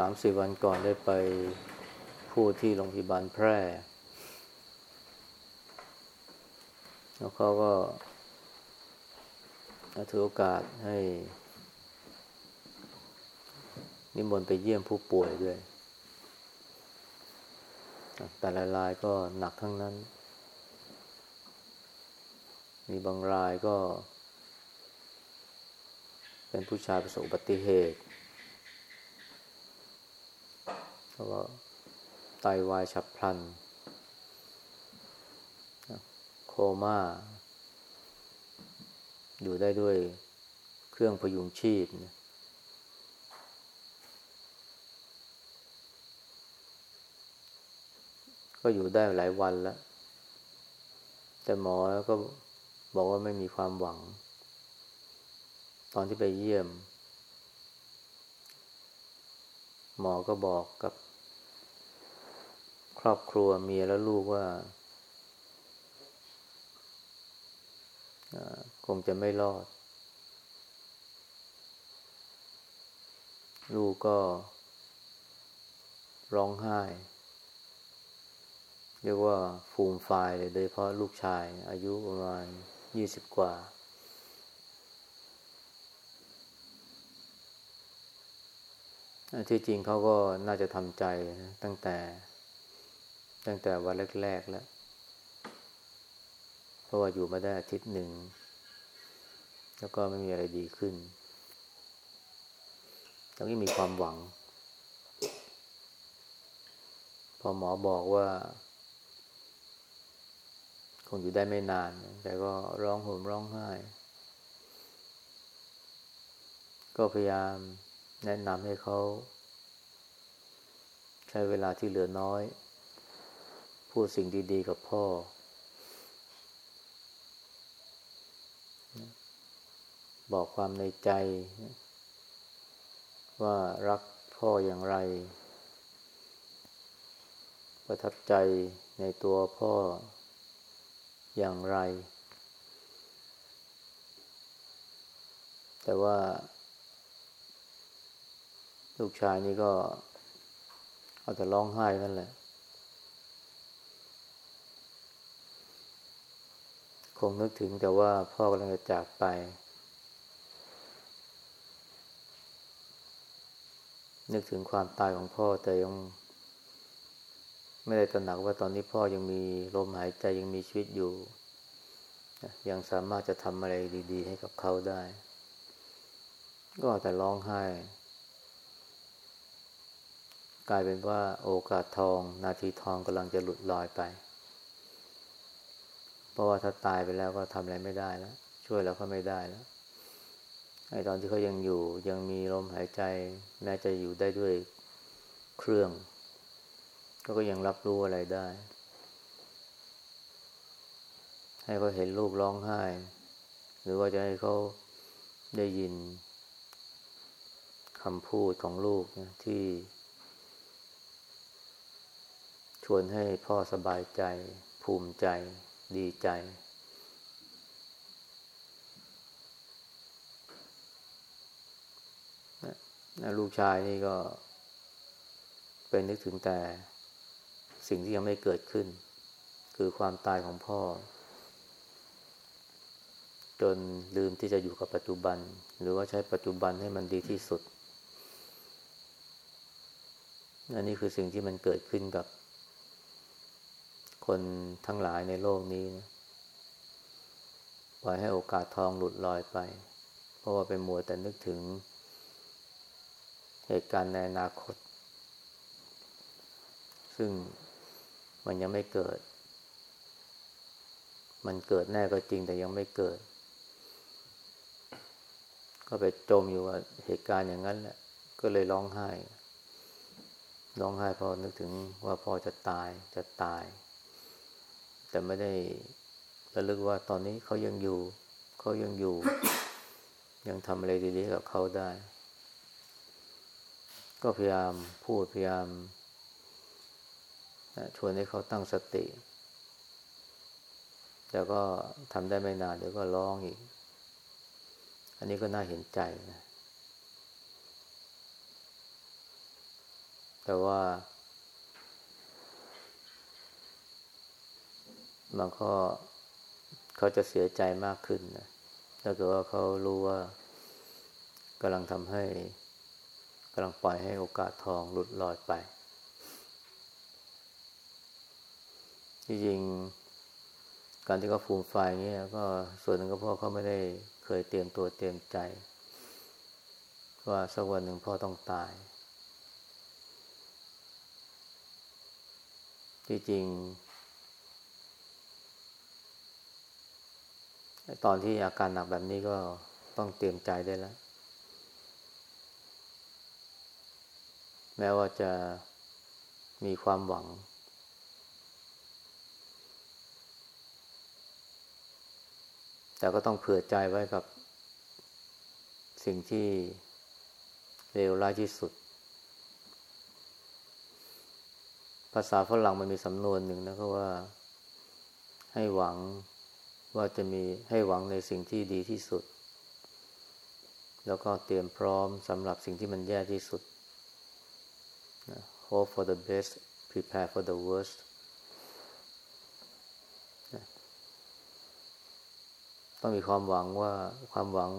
สามสี่วันก่อนได้ไปพูดที่โรงพยาบาลแพร่ แล้วเขาก็ถือโอกาสให้ นิมนต์ไปเยี่ยมผู้ป่วยด้วย แต่ละรายก็หนักทั้งนั้น มีบางรายก็ เป็นผู้ชายประสบอุบัติเหตุ เพราะว่าไตาวายฉับพลัน โคมา่า อยู่ได้ด้วยเครื่องพยุงชีพก็อยู่ได้หลายวันแล้ว แต่หมอก็บอกว่าไม่มีความหวัง ตอนที่ไปเยี่ยม หมอก็บอกกับ ครอบครัวเมียและลูกว่าคงจะไม่รอด ลูกก็ ร้องไห้ เรียกว่าฟูมไฟเลยโดยเพราะลูกชาย อายุประมาณยี่สิบกว่า ที่จริงเขาก็น่าจะทำใจนะตั้งแต่ ตั้งแต่วันแรกๆแล้ว เพราะว่าอยู่มาได้อาทิตย์หนึ่ง แล้วก็ไม่มีอะไรดีขึ้นแล้วก็มีความหวัง พอหมอบอกว่า คงอยู่ได้ไม่นาน แต่ก็ร้องห่มร้องไห้ ก็พยายามแนะนำให้เขา ใช้เวลาที่เหลือน้อย พูดสิ่งดี ๆ กับพ่อ บอกความในใจ ว่ารักพ่ออย่างไร ประทับใจในตัวพ่ออย่างไร แต่ว่า ลูกชายนี่ก็เอาแต่ร้องไห้นั่นแหละ คงนึกถึงแต่ว่าพ่อกำลังจะจากไป นึกถึงความตายของพ่อแต่ยัง ไม่ได้ตระหนักว่าตอนนี้พ่อยังมีลมหายใจยังมีชีวิตอยู่ ยังสามารถจะทำอะไรดี ๆ ให้กับเขาได้ ก็แต่ร้องไห้ กลายเป็นว่าโอกาสทอง นาทีทองกำลังจะหลุดลอยไป เพราะว่าถ้าตายไปแล้วก็ทำอะไรไม่ได้แล้ว ช่วยเราก็ไม่ได้แล้วไอ้ตอนที่เขายังอยู่ยังมีลมหายใจ แม้จะอยู่ได้ด้วยเครื่อง ก็ก็ยังรับรู้อะไรได้ ให้เขาเห็นลูกร้องไห้ หรือว่าจะให้เขาได้ยินคำพูดของลูกนะที่ ชวนให้พ่อสบายใจภูมิใจ ดีใจนะลูกชายนี่ก็ เป็นนึกถึงแต่ สิ่งที่ยังไม่เกิดขึ้น คือความตายของพ่อ จนลืมที่จะอยู่กับปัจจุบัน หรือว่าใช้ปัจจุบันให้มันดีที่สุดอันนี้คือสิ่งที่มันเกิดขึ้นกับ คนทั้งหลายในโลกนี้นะปล่อยให้โอกาสทองหลุดลอยไป เพราะว่าเป็นมัวแต่นึกถึง เหตุการณ์ในอนาคต ซึ่งมันยังไม่เกิด มันเกิดแน่ก็จริงแต่ยังไม่เกิด ก็ไปจมอยู่ว่าเหตุการณ์อย่างนั้นแหละ ก็เลยร้องไห้ ร้องไห้พอนึกถึงว่าพ่อจะตายจะตาย แต่ไม่ได้ระลึกว่าตอนนี้เขายังอยู่ เขายังอยู่ ยังทำอะไรดีๆกับเขาได้ ก็พยายามพูดพยายามชวนให้เขาตั้งสติ แต่ก็ทำได้ไม่นานเดี๋ยวก็ร้องอีก อันนี้ก็น่าเห็นใจนะ แต่ว่า มันก็เขาจะเสียใจมากขึ้นนะถ้าเกิดว่าเขารู้ว่ากำลังทำให้กำลังปล่อยให้โอกาสทองหลุดลอยไปจริงการที่เขาฟูมไฟเนี่ยก็ส่วนหนึ่งก็เพราะเขาไม่ได้เคยเตรียมตัวเตรียมใจ ว่าสักวันหนึ่งพ่อต้องตายจริง ตอนที่อาการหนักแบบนี้ก็ต้องเตรียมใจได้แล้ว แม้ว่าจะมีความหวัง แต่ก็ต้องเผื่อใจไว้กับ สิ่งที่เลวร้ายที่สุด ภาษาฝรั่งมันมีสำนวนหนึ่งนะก็ว่าให้หวัง ว่าจะมีให้หวังในสิ่งที่ดีที่สุด แล้วก็เตรียมพร้อมสำหรับสิ่งที่มันแย่ที่สุด hope for the best prepare for the worst ต้องมีความหวังว่าความหวัง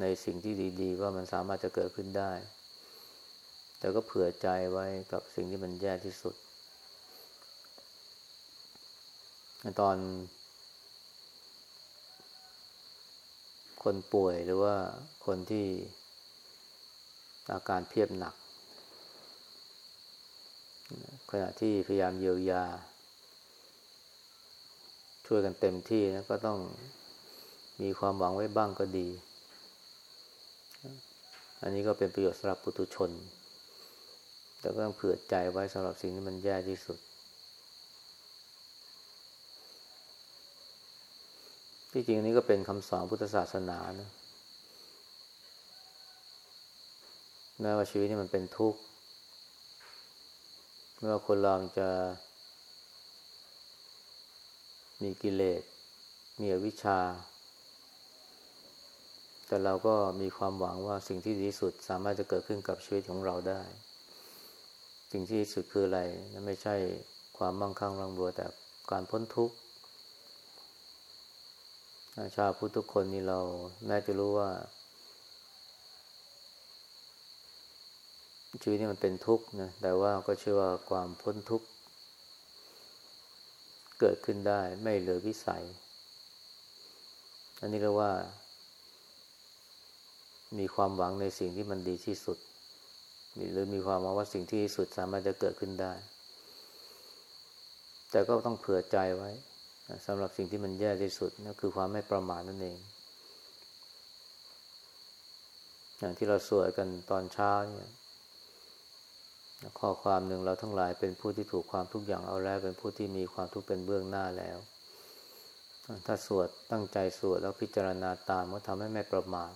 ในสิ่งที่ดี ๆ ว่ามันสามารถจะเกิดขึ้นได้ แต่ก็เผื่อใจไว้กับสิ่งที่มันแย่ที่สุด ตอน คนป่วยหรือว่าคนที่อาการเพียบหนัก ขณะที่พยายามเยียวยา ช่วยกันเต็มที่นะก็ต้องมีความหวังไว้บ้างก็ดี อันนี้ก็เป็นประโยชน์สำหรับปุถุชน แต่ก็ต้องเผื่อใจไว้สำหรับสิ่งที่มันแย่ที่สุด ที่จริงนี้ก็เป็นคำสอนพุทธศาสนานะแม้ว่าชีวิตนี้มันเป็นทุกข์ไม่ว่าคนเราจะ มีกิเลส มีอวิชชา แต่เราก็มีความหวังว่าสิ่งที่ดีสุดสามารถจะเกิดขึ้นกับชีวิตของเราได้ สิ่งที่ดีสุดคืออะไรนั่นไม่ใช่ความมั่งคั่งร่ำรวยแต่การพ้นทุกข์ ชาวพุทธทุกคนนี่เราแม้จะรู้ว่า ชีวิตนี้มันเป็นทุกข์นะแต่ว่าก็เชื่อว่าความพ้นทุกข์ เกิดขึ้นได้ไม่เหลือวิสัย อันนี้เรียกว่า มีความหวังในสิ่งที่มันดีที่สุดหรือมีความหวังว่าสิ่งที่ดีสุดสามารถจะเกิดขึ้นได้ แต่ก็ต้องเผื่อใจไว้ สำหรับสิ่งที่มันแย่ที่สุดนั่นคือความไม่ประมาทนั่นเอง อย่างที่เราสวดกันตอนเช้าเนี่ยข้อความหนึ่งเราทั้งหลายเป็นผู้ที่ถูกความทุกอย่างเอาแล้วเป็นผู้ที่มีความทุกข์เป็นเบื้องหน้าแล้ว ถ้าสวดตั้งใจสวดแล้วพิจารณาตามก็ทำให้ไม่ประมาท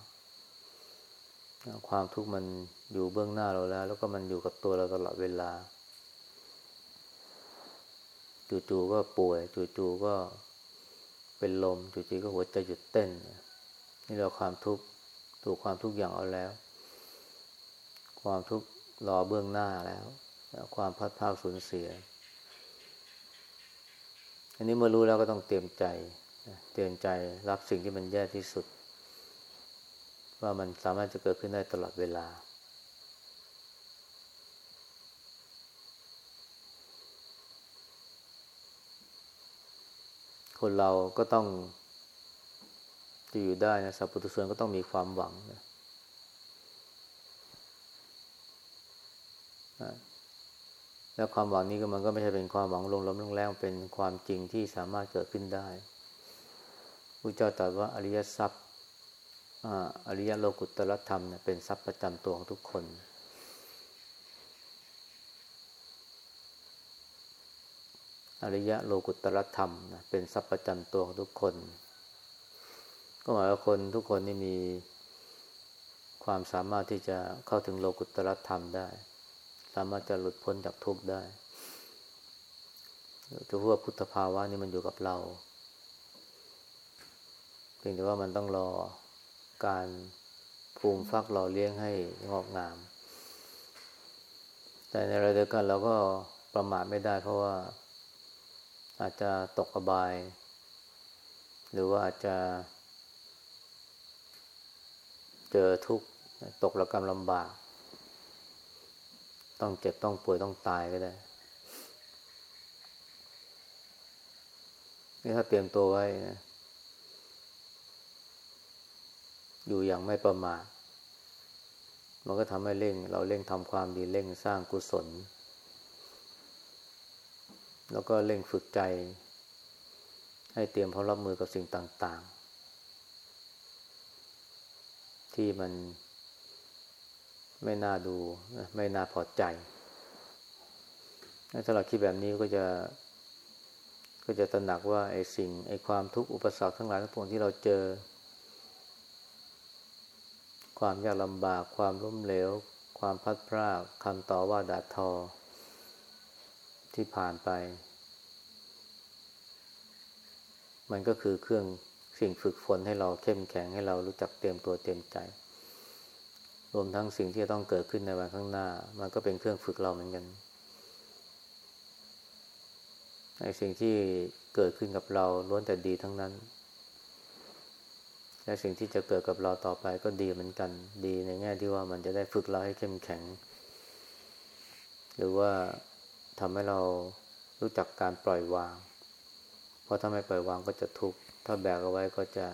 ความทุกข์มันอยู่เบื้องหน้าเราแล้ว แล้วก็มันอยู่กับตัวเราตลอดเวลา จู่ๆก็ป่วย จู่ๆก็เป็นลม จู่ๆก็หัวใจหยุดเต้น นี่เราความทุกข์ถูกความทุกข์อย่างเอาแล้ว ความทุกข์รอเบื้องหน้าแล้ว ความพัดพาสูญเสีย อันนี้เมื่อรู้แล้วก็ต้องเตรียมใจ เตรียมใจรับสิ่งที่มันแย่ที่สุด ว่ามันสามารถจะเกิดขึ้นได้ตลอดเวลา คนเราก็ต้องจะอยู่ได้นะสัพพุทุชนก็ต้องมีความหวังนะแล้วความหวังนี้ก็มันก็ไม่ใช่เป็นความหวังลงล้มลงแรงเป็นความจริงที่สามารถเกิดขึ้นได้พระเจ้าตรัสว่าอริยทรัพย์อริยโลกุตตรธรรมเนี่ยเป็นทรัพย์ประจำตัวของทุกคน อริยะโลกุตตรธรรมนะเป็นทรัพย์ประจำตัวของทุกคน ก็หมายว่าคนทุกคนนี่มีความสามารถที่จะเข้าถึงโลกุตตรธรรมได้ สามารถจะหลุดพ้นจากทุกข์ได้จะพูดว่าพุทธภาวะนี่มันอยู่กับเราเพียงแต่ว่ามันต้องรอการภูมิฟักหล่อเลี้ยงให้งอกงาม แต่ในระดับกันเราก็ประมาทไม่ได้เพราะว่า อาจจะตกอบาย หรือว่าอาจจะ เจอทุกข์ตกระกรรมลำบาก ต้องเจ็บต้องป่วยต้องตายก็ได้นี่ถ้าเตรียมตัวไว้นะอยู่อย่างไม่ประมาทมันก็ทำให้เร่ง เราเร่งทำความดีเร่งสร้างกุศล แล้วก็เร่งฝึกใจ ให้เตรียมพร้อมรับมือกับสิ่งต่าง ๆ ที่มันไม่น่าดูไม่น่าพอใจถ้าเราคิดแบบนี้ก็จะ ก็จะตระหนักว่าไอ้สิ่งไอ้ความทุกข์อุปสรรคทั้งหลายทั้งปวงที่เราเจอ ความยากลำบาก ความล้มเหลว ความพัดพรากคำต่อว่าด่าทอ ที่ผ่านไป มันก็คือเครื่องสิ่งฝึกฝนให้เราเข้มแข็งให้เรารู้จักเตรียมตัวเตรียมใจ รวมทั้งสิ่งที่จะต้องเกิดขึ้นในวันข้างหน้า มันก็เป็นเครื่องฝึกเราเหมือนกันในสิ่งที่เกิดขึ้นกับเราล้วนแต่ดีทั้งนั้น และสิ่งที่จะเกิดกับเราต่อไปก็ดีเหมือนกัน ดีในแง่ที่ว่ามันจะได้ฝึกเราให้เข้มแข็ง หรือว่า ทำให้เรารู้จักการปล่อยวาง เพราะถ้าไม่ปล่อยวางก็จะทุกข์ ถ้าแบกเอาไว้ก็จะ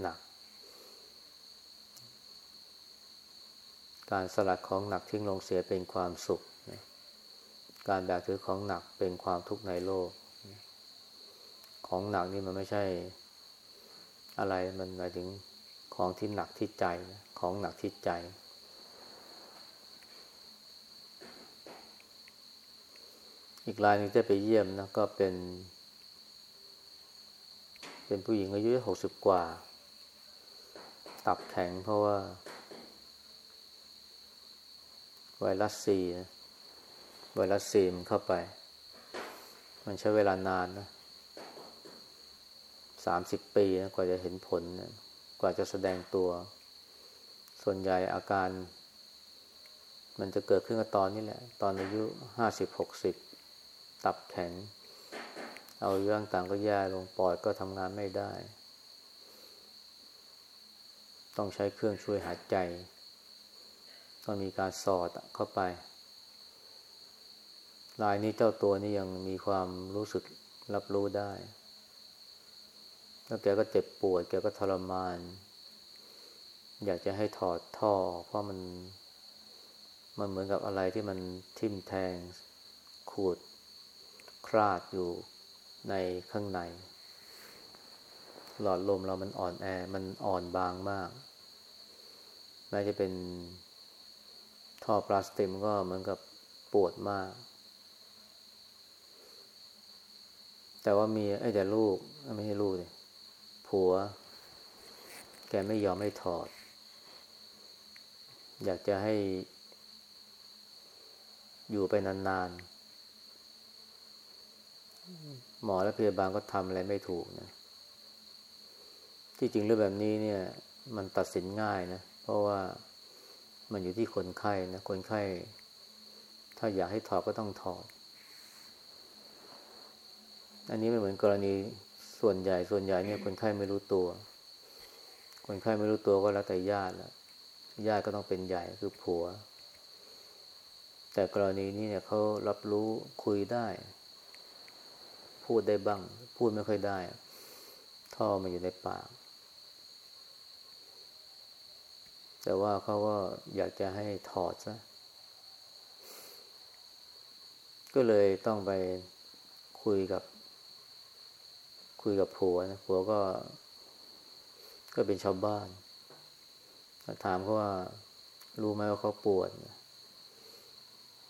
หนัก การสลัดของหนักทิ้งลงเสียเป็นความสุข การแบกถือของหนักเป็นความทุกข์ในโลก ของหนักนี่มันไม่ใช่อะไร มันหมายถึงของที่หนักที่ใจ ของหนักที่ใจ อีกรายหนึ่งที่ไปเยี่ยมนะก็เป็น เป็นผู้หญิงอายุหกสิบกว่า ตับแข็งเพราะว่า ไวรัสซีนะไวรัสซีมันเข้าไป มันใช้เวลานานนะสามสิบปีนะกว่าจะเห็นผลนะกว่าจะแสดงตัว ส่วนใหญ่อาการ มันจะเกิดขึ้นกับตอนนี้แหละ ตอนอายุห้าสิบหกสิบ ตับแข็ง เอาเรื่องต่างก็แย่ลงปอดก็ทำงานไม่ได้ ต้องใช้เครื่องช่วยหายใจ ต้องมีการสอดเข้าไปลายนี้เจ้าตัวนี้ยังมีความรู้สึกรับรู้ได้ แล้วแกก็เจ็บปวด แกก็ทรมาน อยากจะให้ถอดท่อเพราะมัน มันเหมือนกับอะไรที่มันทิ่มแทงขูด คราดอยู่ในข้างใน หลอดลมเรามันอ่อนแอ มันอ่อนบางมากแม้จะเป็นท่อพลาสติกก็เหมือนกับปวดมาก แต่ว่ามีไอ้แต่ลูก ไม่ใช่ลูกเลยผัว แกไม่ยอมให้ถอด อยากจะให้อยู่ไปนานๆ หมอและพยาบาลก็ทำอะไรไม่ถูกนะ ที่จริงเรื่องแบบนี้เนี่ย มันตัดสินง่ายนะ เพราะว่ามันอยู่ที่คนไข้นะ คนไข้ ถ้าอยากให้ถอดก็ต้องถอด อันนี้ไม่เหมือนกรณีส่วนใหญ่ ส่วนใหญ่เนี่ยคนไข้ไม่รู้ตัว คนไข้ไม่รู้ตัวก็แล้วแต่ญาติละญาติก็ต้องเป็นใหญ่คือผัว แต่กรณีนี้เนี่ยเขารับรู้คุยได้ พูดได้บ้าง พูดไม่ค่อยได้ ท่อมันอยู่ในปาก แต่ว่าเขาก็อยากจะให้ถอดซะ ก็เลยต้องไปคุยกับ คุยกับผัวนะผัวก็ ก็เป็นชาวบ้าน ถามเขาว่า รู้ไหมว่าเขาปวด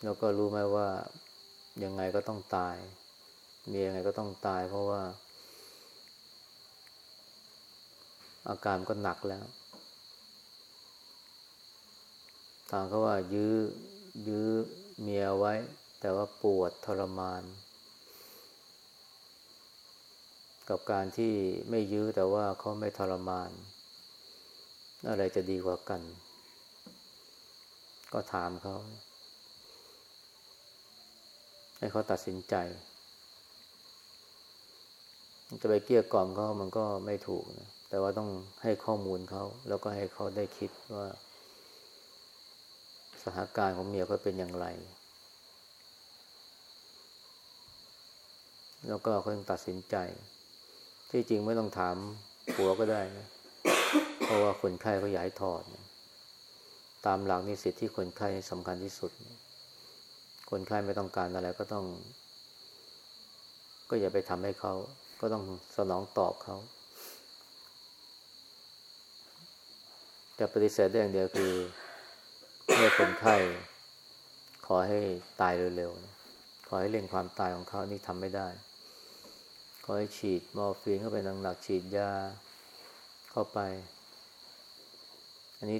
แล้วก็รู้ไหมว่ายังไงก็ต้องตาย มียังไงก็ต้องตายเพราะว่า อาการก็หนักแล้วถามเขาว่า ยื้อยื้อเมียไว้ แต่ว่าปวดทรมาน กับการที่ไม่ยื้อแต่ว่าเขาไม่ทรมาน อะไรจะดีกว่ากัน ก็ถามเขาให้เขาตัดสินใจ จะไปเกลี้ยกล่อมเขามันก็ไม่ถูกนะแต่ว่าต้องให้ข้อมูลเขาแล้วก็ให้เขาได้คิดว่าสถานการณ์ของเมียเขาเป็นอย่างไร แล้วก็เขาต้องตัดสินใจ ที่จริงไม่ต้องถามผัวก็ได้นะเพราะว่าคนไข้เขาอยากให้ถอดนะตามหลักนี่สิทธิที่คนไข้สำคัญที่สุด คนไข้ไม่ต้องการอะไรก็ต้อง ก็อย่าไปทำให้เขา ก็ต้องสนองตอบเขาจะปฏิเสธได้อย่างเดียวคือเมื่อคนไข้ขอให้ตายเร็วๆ ขอให้เร่งความตายของเขานี่ทำไม่ได้ ขอให้ฉีดมอร์ฟีนเข้าไปหนักๆฉีดยาเข้าไป อันนี้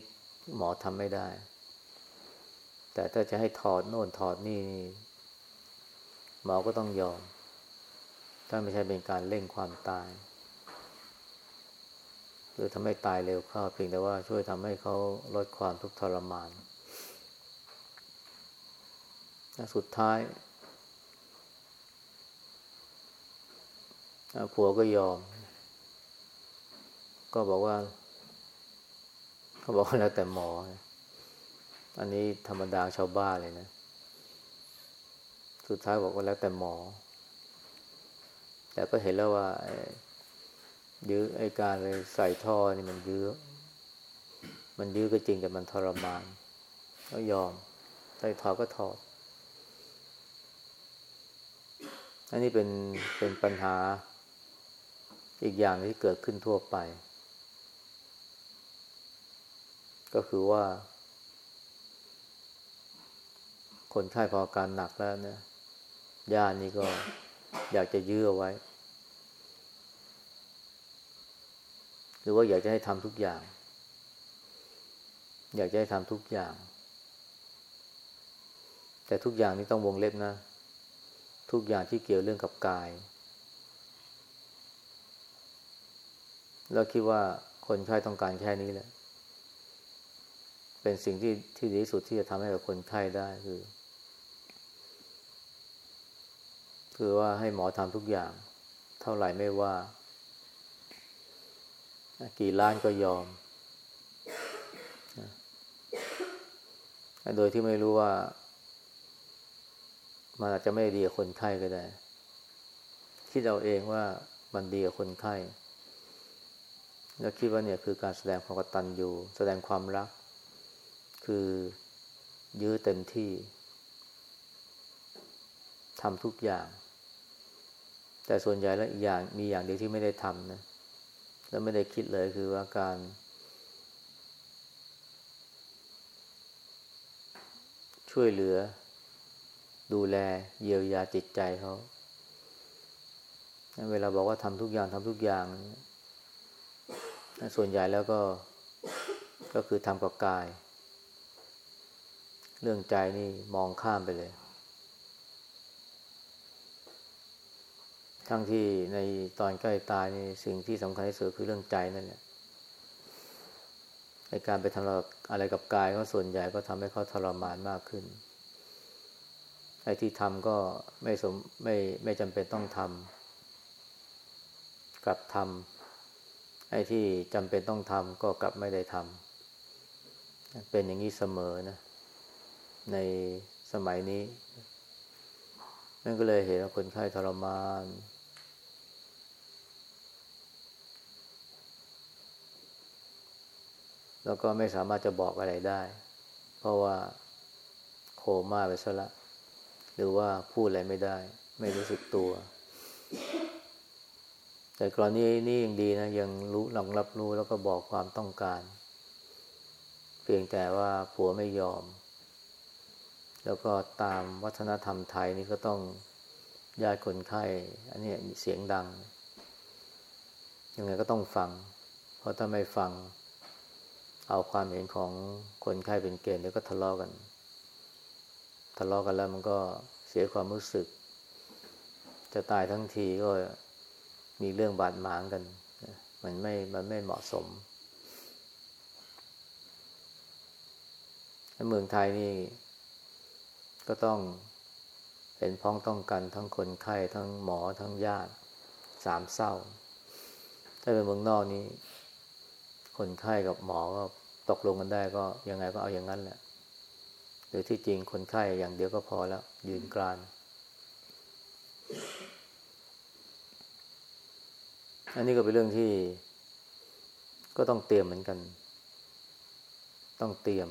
หมอทำไม่ได้ แต่ถ้าจะให้ถอดโน่นถอดนี่ หมอก็ต้องยอม ถ้าไม่ใช่เป็นการเร่งความตาย หรือทำให้ตายเร็วเข้าเพียงแต่ว่าช่วยทำให้เขาลดความทุกข์ทรมานสุดท้ายผัวก็ยอม ก็บอกว่า เขาบอกแล้วแต่หมอ อันนี้ธรรมดาชาวบ้านเลยนะ สุดท้ายบอกว่าแล้วแต่หมอ แต่ก็เห็นแล้วว่ายื้อไอ้การเลยใส่ท่อนี่มันยื้อ มันยื้อก็จริงแต่มันทรมานก็ยอมใส่ท่อก็ถอด อันนี้เป็นเป็นปัญหาอีกอย่างที่เกิดขึ้นทั่วไป ก็คือว่า คนไข้พออาการหนักแล้วเนี่ยญาตินี่ก็อยากจะยื้อเอาไว้ ห รือว่าอยากจะให้ทำทุกอย่าง อยากจะให้ทำทุกอย่าง แต่ทุกอย่างนี้ต้องวงเล็บนะ ทุกอย่างที่เกี่ยวเรื่องกับกาย แล้วคิดว่าคนไข้ต้องการแค่นี้แหละ เป็นสิ่งที่ที่ดีที่สุดที่จะทำให้กับคนไข้ได้คือคือว่าให้หมอทำทุกอย่าง เท่าไหร่ไม่ว่า กี่ล้านก็ยอม โดยที่ไม่รู้ว่า มันอาจจะไม่ดีกับคนไข้ก็ได้ คิดเอาเองว่ามันดีกับคนไข้ แล้วคิดว่าเนี่ยคือการแสดงความกตัญญูแสดงความรัก คือยื้อเต็มที่ทำทุกอย่าง แต่ส่วนใหญ่แล้วอีกอย่างมีอย่างเดียวที่ไม่ได้ทำนะ แล้วไม่ได้คิดเลยคือว่าการ ช่วยเหลือ ดูแลเยียวยาจิตใจเขาเวลาบอกว่าทำทุกอย่างทำทุกอย่าง ส่วนใหญ่แล้วก็ก็คือทำกับกาย เรื่องใจนี่มองข้ามไปเลย ทั้งที่ในตอนใกล้ตายนี่สิ่งที่สำคัญที่สุดคือเรื่องใจนั่นแหละในการไปทำอะไรกับกายก็ส่วนใหญ่ก็ทำให้เขาทรมานมากขึ้นไอ้ที่ทำก็ไม่สมไม่ไม่จำเป็นต้องทำกลับทำไอ้ที่จำเป็นต้องทำก็กลับไม่ได้ทำเป็นอย่างนี้เสมอนะ ในสมัยนี้นั่นก็เลยเห็นว่าคนไข้ทรมาน แล้วก็ไม่สามารถจะบอกอะไรได้ เพราะว่าโคม่าไปซะละหรือว่าพูดอะไรไม่ได้ ไม่รู้สึกตัว แต่กรณีนี้ยังดีนะ ยังรู้หลังรับรู้แล้วก็บอกความต้องการ เพียงแต่ว่าผัวไม่ยอม แล้วก็ตามวัฒนธรรมไทยนี่ก็ต้องญาติคนไข้ อันนี้เสียงดัง ยังไงก็ต้องฟัง เพราะถ้าไม่ฟัง เอาความเห็นของคนไข้เป็นเกณฑ์เดี๋ยวก็ทะเลาะกัน ทะเลาะกันแล้วมันก็เสียความรู้สึก จะตายทั้งทีก็มีเรื่องบาดหมางกัน มันไม่ มันไม่เหมาะสมเมืองไทยนี่ก็ต้องเห็นพ้องต้องกันทั้งคนไข้ทั้งหมอทั้งญาติสามเศร้า ถ้าเป็นเมืองนอกนี้ คนไข้กับหมอก็ตกลงกันได้ก็ยังไงก็เอาอย่างนั้นแหละหรือที่จริงคนไข้อย่างเดียวก็พอแล้ว ยืนกรานอันนี้ก็เป็นเรื่องที่ก็ต้องเตรียมเหมือนกัน ต้องเตรียม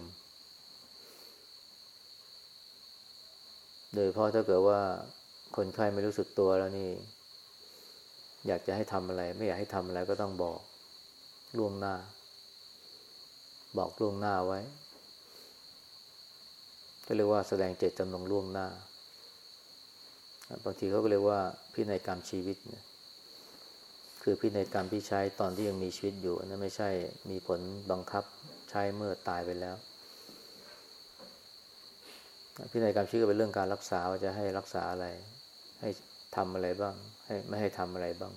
โดยเพราะถ้าเกิดว่าคนไข้ไม่รู้สึกตัวแล้วนี่ อยากจะให้ทำอะไร ไม่อยากให้ทำอะไรก็ต้องบอกล่วงหน้า บอกล่วงหน้าไว้ก็เรียกว่าแสดงเจตจำนงล่วงหน้า บางทีเขาก็เรียกว่าพินัยกรรมชีวิตเนี่ยคือพินัยกรรมที่ใช้ตอนที่ยังมีชีวิตอยู่นั่นไม่ใช่มีผลบังคับใช้เมื่อตายไปแล้ว พินัยกรรมชีวิตก็เป็นเรื่องการรักษาว่าจะให้รักษาอะไร ให้ทำอะไรบ้าง ให้ไม่ให้ทำอะไรบ้าง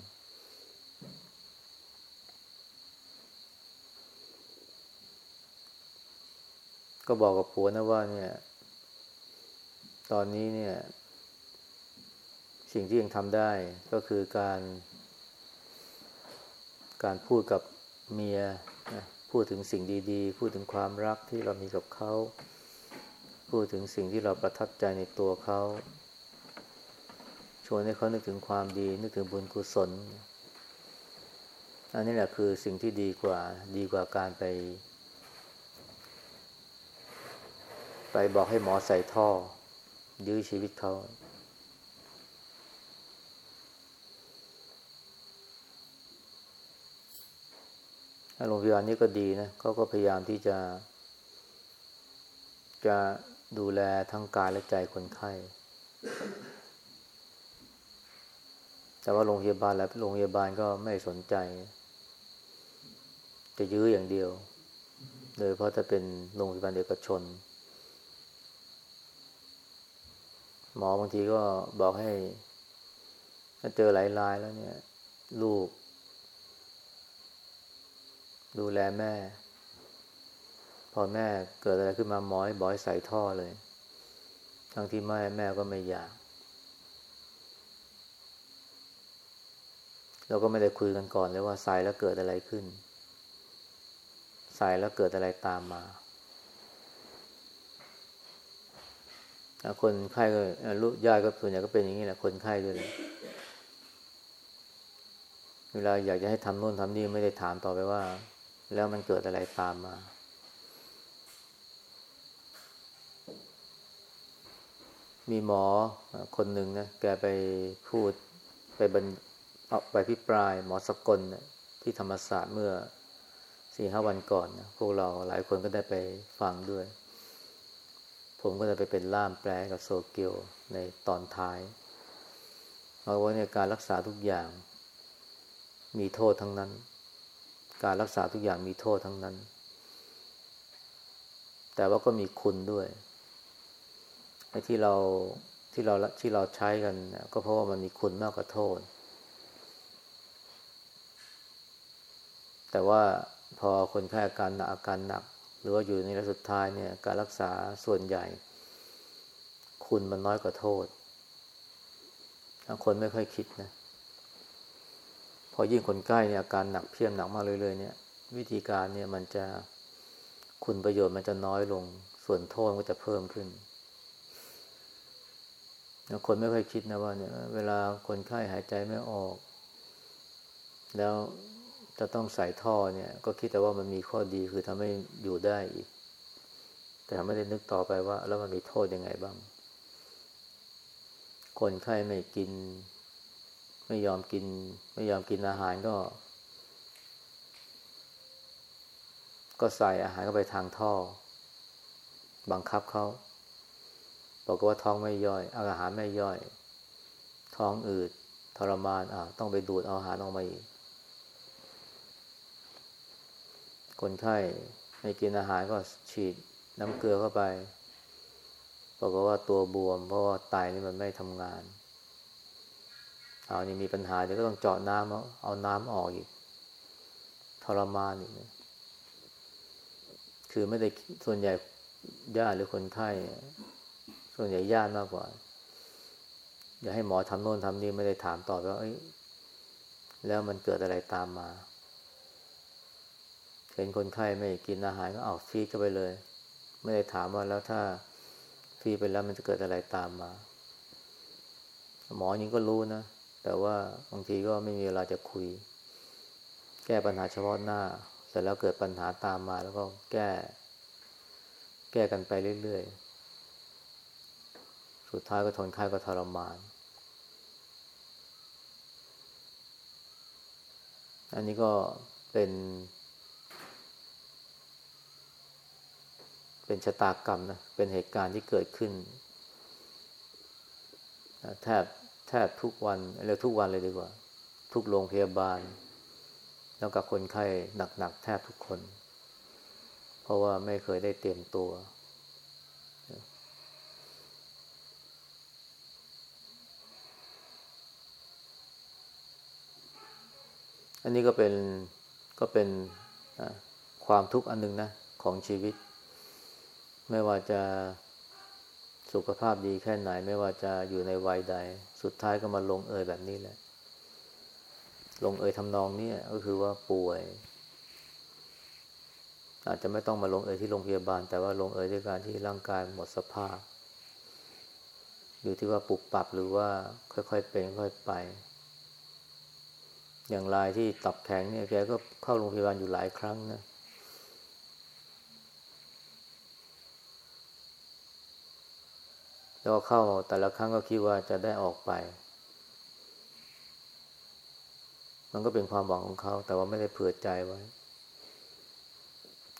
ก็บอกกับผัวนะว่าเนี่ย ตอนนี้เนี่ย สิ่งที่ยังทำได้ก็คือการ การพูดกับเมียนะพูดถึงสิ่งดีๆ พูดถึงความรักที่เรามีกับเขา พูดถึงสิ่งที่เราประทับใจในตัวเขาชวนให้เขานึกถึงความดี นึกถึงบุญกุศล อันนี้แหละคือสิ่งที่ดีกว่า ดีกว่าการไป ไปบอกให้หมอใส่ท่อ ยื้อชีวิตเขา โรงพยาบาลนี้ก็ดีนะเขาก็พยายามที่จะ จะดูแลทั้งกายและใจคนไข้ แต่ว่าโรงพยาบาลและโรงพยาบาลก็ไม่สนใจ จะยื้ออย่างเดียว โดยเพราะจะเป็นโรงพยาบาลเอกชน หมอบางทีก็บอกให้ ถ้าเจอหลายรายแล้วเนี่ย ลูก ดูแลแม่ พอแม่เกิดอะไรขึ้นมาหมอยบอยใส่ท่อเลย ทั้งที่แม่แม่ก็ไม่อยากเราก็ไม่ได้คุยกันก่อนเลยว่าใส่แล้วเกิดอะไรขึ้น ใส่แล้วเกิดอะไรตามมา คนไข้ก็ลูกญาติก็ส่วนใหญ่ก็เป็นอย่างนี้แหละ คนไข้ด้วย เวลาอยากจะให้ทำโน่นทำนี่ไม่ได้ถามต่อไปว่า แล้วมันเกิดอะไรตามมา มีหมอคนหนึ่งนะ แกไปพูดไปบรรเอาไปพิปราย หมอสกลนะที่ธรรมศาสตร์เมื่อสี่ห้าวันก่อนนะพวกเราหลายคนก็ได้ไปฟังด้วย ผมก็ได้ไปเป็นล่ามแปลกับโซเกียวในตอนท้าย เอาไว้ในการรักษาทุกอย่าง มีโทษทั้งนั้น การรักษาทุกอย่างมีโทษทั้งนั้น แต่ว่าก็มีคุณด้วยไอ้ที่เราที่เราที่เราใช้กัน ก็เพราะว่ามันมีคุณมากกว่าโทษ แต่ว่าพอคนแพ้อาการหนักอาการหนัก หรือว่าอยู่ในระสุดท้ายเนี่ยการรักษาส่วนใหญ่ คุณมันน้อยกว่าโทษ คนไม่ค่อยคิดนะ พอยิ่งคนใกล้เนี่ยอาการหนักเพียมหนักมากเลยเลยเนี่ย วิธีการเนี่ยมันจะคุณประโยชน์มันจะน้อยลง ส่วนโทษก็จะเพิ่มขึ้นแล้วคนไม่ค่อยคิดนะว่าเนี่ย เวลาคนไข้หายใจไม่ออก แล้ว จะต้องใส่ท่อเนี่ย ก็คิดแต่ว่ามันมีข้อดีคือทำให้อยู่ได้อีก แต่ไม่ได้นึกต่อไปว่า แล้วมันมีโทษยังไงบ้าง คนไข้ไม่กิน ไม่ยอมกิน ไม่ยอมกินอาหารก็ ก็ใส่อาหารเข้าไปทางท่อ บังคับเขาบอกว่าท้องไม่ย่อย อาหารไม่ย่อย ท้องอืดทรมานอ่าต้องไปดูดเอาอาหารออกมาอีก คนไข้ไม่กินอาหารก็ฉีดน้ำเกลือเข้าไปบอกว่าตัวบวม เพราะว่าไตนี่มันไม่ทำงานเอานี่มีปัญหาเดี๋ยวก็ต้องเจาะน้ำเอาเอาน้ำออกอีกทรมานอีกคือไม่ได้ส่วนใหญ่ญาติหรือคนไข้ส่วนใหญ่ญาติมากกว่าอย่าให้หมอทำโน่นทำนี่ไม่ได้ถามต่อว่าแล้วมันเกิดอะไรตามมา เห็นคนไข้ไม่กินอาหารก็เอาฟีก็ไปเลย ไม่ได้ถามว่าแล้วถ้าฟีไปแล้วมันจะเกิดอะไรตามมา หมอยิงก็รู้นะ แต่ว่าบางทีก็ไม่มีเวลาจะคุย แก้ปัญหาเฉพาะหน้า เสร็จแล้วเกิดปัญหาตามมา แล้วก็แก้ แก้กันไปเรื่อยๆ สุดท้ายก็ทนไข้ก็ทรมาน อันนี้ก็เป็น เป็นชะตากรรมนะเป็นเหตุการณ์ที่เกิดขึ้นแทบแทบทุกวันเรียกทุกวันเลยดีกว่า ทุกโรงพยาบาล แล้วกับคนไข้หนักๆแทบทุกคน เพราะว่าไม่เคยได้เตรียมตัว อันนี้ก็เป็นก็เป็นความทุกข์อันหนึ่งนะ ของชีวิต ไม่ว่าจะสุขภาพดีแค่ไหน ไม่ว่าจะอยู่ในวัยใด สุดท้ายก็มาลงเอยแบบนี้แหละ ลงเอยทำนองนี้ก็คือว่าป่วย อาจจะไม่ต้องมาลงเอยที่โรงพยาบาล แต่ว่าลงเอยด้วยการที่ร่างกายหมดสภาพ อยู่ที่ว่าปรับปรับหรือว่าค่อยๆเป็นค่อยไป อย่างรายที่ตับแข็งเนี่ยแกก็เข้าโรงพยาบาลอยู่หลายครั้งนะ แล้วเข้าแต่ละครั้งก็คิดว่าจะได้ออกไป มันก็เป็นความหวังของเขา แต่ว่าไม่ได้เผื่อใจไว้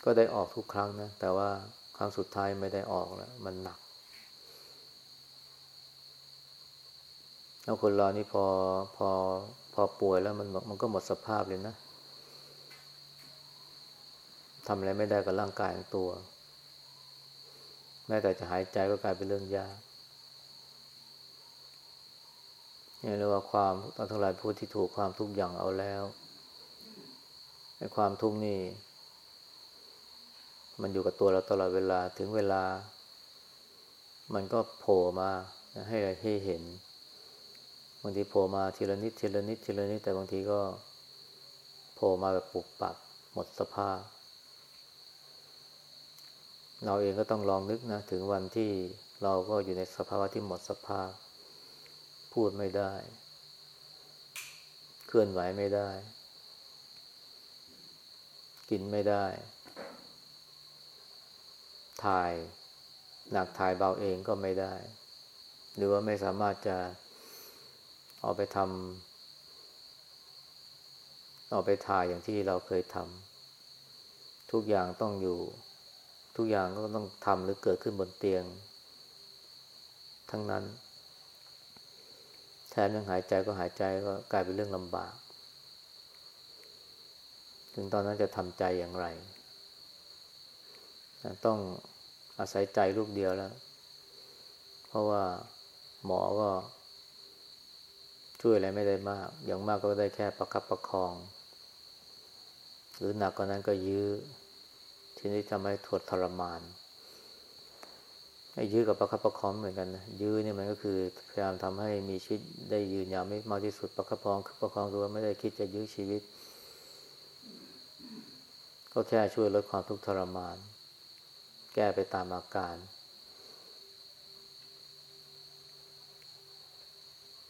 ก็ได้ออกทุกครั้งนะ แต่ว่าครั้งสุดท้ายไม่ได้ออกแล้วมันหนักแล้วคนเรานี่พอพอพอป่วยแล้วมันมันก็หมดสภาพเลยนะทำอะไรไม่ได้กับร่างกายของตัว แม้แต่จะหายใจก็กลายเป็นเรื่องยาก นี่เรียกว่าความตอนทั้งหลายพูดที่ถูกความทุกข์อย่างเอาแล้วในความทุกข์นี่ มันอยู่กับตัวเราตลอดเวลาถึงเวลา มันก็โผล่มาให้ให้เห็นบางทีโผล่มาทีละนิดทีละนิดทีละนิดแต่บางทีก็โผล่มาแบบปุบปับหมดสภาพ เราเองก็ต้องลองนึกนะ ถึงวันที่เราก็อยู่ในสภาวะที่หมดสภาพ พูดไม่ได้ เคลื่อนไหวไม่ได้ กินไม่ได้ ถ่าย หนักถ่ายเบาเองก็ไม่ได้ หรือว่าไม่สามารถจะเอาไปทำเอาไปถ่ายอย่างที่เราเคยทำทุกอย่างต้องอยู่ ทุกอย่างก็ต้องทำหรือเกิดขึ้นบนเตียง ทั้งนั้น แทนยังหายใจก็หายใจก็กลายเป็นเรื่องลำบาก ถึงตอนนั้นจะทำใจอย่างไร ต้องอาศัยใจลูกเดียวแล้ว เพราะว่าหมอก็ ช่วยอะไรไม่ได้มาก อย่างมากก็ได้แค่ประคับประคอง หรือหนักกว่านั้นก็ยื้อ ทีนี้ทำให้ทวดทรมาน ยื้อกับประคับประคองเหมือนกันนะยื้อเนี่ยมันก็คือพยายามทำให้มีชีวิตได้ยืนยาวไม่มากที่สุดประคับประคองประคองตัวไม่ได้คิดจะยื้อชีวิต ก็แค่ช่วยลดความทุกข์ทรมาน แก้ไปตามอาการ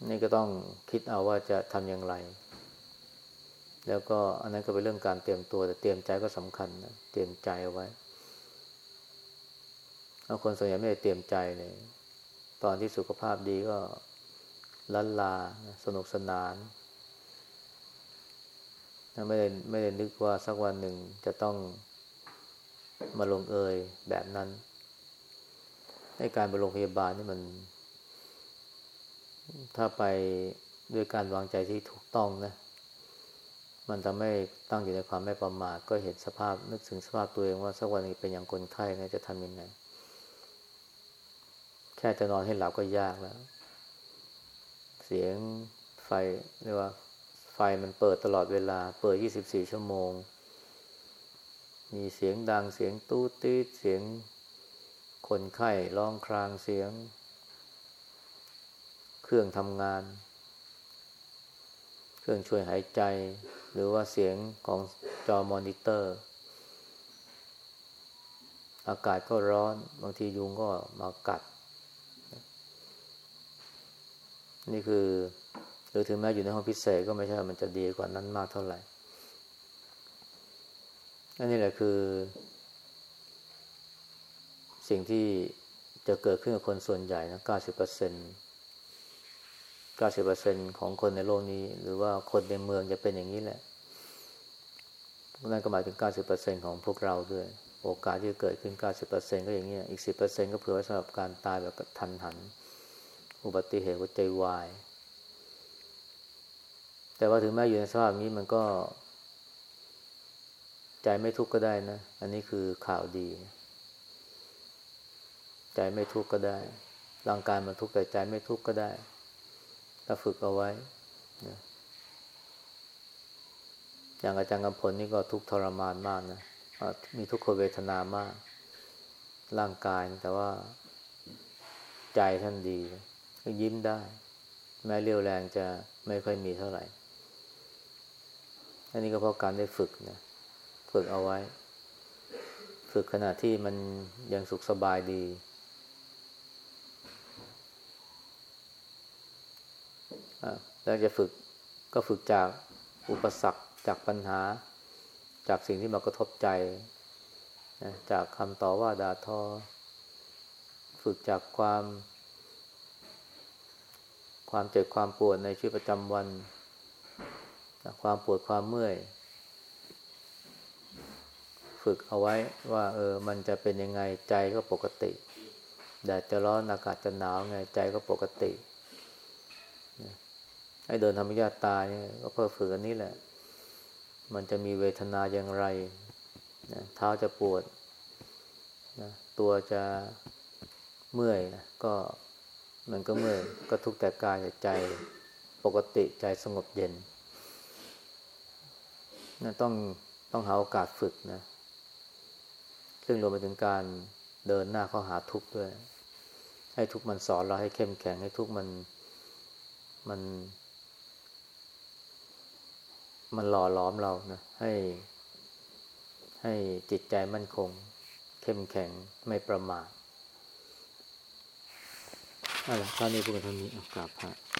นี่ก็ต้องคิดเอาว่าจะทำอย่างไร แล้วก็อันนั้นก็เป็นเรื่องการเตรียมตัวแต่เตรียมใจก็สำคัญนะเตรียมใจเอาไว้ แล้วคนส่วนใหญ่ไม่ได้เตรียมใจเลย ตอนที่สุขภาพดีก็ลันลา สนุกสนาน ไม่ได้ไม่ได้นึกว่าสักวันหนึ่งจะต้องมาลงเอยแบบนั้นในการไปโรงพยาบาลนี่มัน ถ้าไปด้วยการวางใจที่ถูกต้องนะ มันทำให้ตั้งอยู่ในความไม่ประมาทก็เห็นสภาพนึกถึงสภาพตัวเองว่าสักวันนึ่งเป็นอย่างคนไข้นะจะทำยังไง แค่จะนอนให้หลับก็ยากแล้ว เสียงไฟเรียกว่า ไฟมันเปิดตลอดเวลา เปิด 24 ชั่วโมง มีเสียงดังเสียงตู้ตีดเสียงคนไข้ร้องครางเสียง เคเครื่องทำงาน เครื่องช่วยหายใจ หรือว่าเสียงของจอมอนิเตอร์ อากาศก็ร้อน บางทียุงก็มากัด นี่คือ หรือถึงแม้อยู่ในห้องพิเศษก็ไม่ใช่มันจะดีกว่านั้นมากเท่าไหร่อันนี้แหละคือ สิ่งที่จะเกิดขึ้นกับคนส่วนใหญ่นะเก้าสิบเปอร์เซ็นต์เก้าสิบเปอร์เซ็นของคนในโลกนี้ หรือว่าคนในเมืองจะเป็นอย่างนี้แหละนั่นก็หมายถึงเก้าสิบเปอร์เซ็นของพวกเราด้วย โอกาสที่จะเกิดขึ้นเก้าสิบเปอร์เซ็นก็อย่างนี้อีกสิบเปอร์เซ็นก็เผื่อไว้สำหรับการตายแบบทันหัน อุบัติเหตุหัวใจวาย แต่ว่าถึงแม้อยู่ในสภาพนี้มันก็ ใจไม่ทุกข์ก็ได้นะ อันนี้คือข่าวดี ใจไม่ทุกข์ก็ได้ ร่างกายมันทุกข์แต่ใจไม่ทุกข์ก็ได้ ถ้าฝึกเอาไว้นะอย่างอาจารย์กำพลนี่ก็ทุกข์ทรมานมากนะมีทุกขเวทนามาก ร่างกายแต่ว่า ใจท่านดี ก็ยิ้มได้ แม้เรียวแรงจะไม่ค่อยมีเท่าไหร่ อันนี้ก็เพราะการได้ฝึกนะฝึกเอาไว้ ฝึกขณะที่มันยังสุขสบายดี แล้วจะฝึกก็ฝึกจากอุปสรรคจากปัญหา จากสิ่งที่มากระทบใจนะจากคำต่อว่าด่าทอ ฝึกจากความ ความเจ็บความปวดในชีวิตประจำวัน ความปวดความเมื่อย ฝึกเอาไว้ว่า เออ มันจะเป็นยังไงใจก็ปกติแดดจะร้อนอากาศจะหนาวไงใจก็ปกติให้เดินธรรมญาตาเนี่ยก็เพื่อฝึกอันนี้แหละ มันจะมีเวทนาอย่างไรนะเท้าจะปวดนะตัวจะเมื่อยนะก็ มันก็เมื่อก็ทุกแต่กายแต่ใจปกติใจสงบเย็นนะต้องต้องหาโอกาสฝึกนะ ซึ่งรวมไปถึงการเดินหน้าเข้าหาทุกข์ด้วย ให้ทุกข์มันสอนเราให้เข้มแข็งให้ทุกข์มันมัน มันหล่อล้อมเรานะ ให้ ให้จิตใจมั่นคง เข้มแข็งไม่ประมาท อะไรท่านี้พูดกั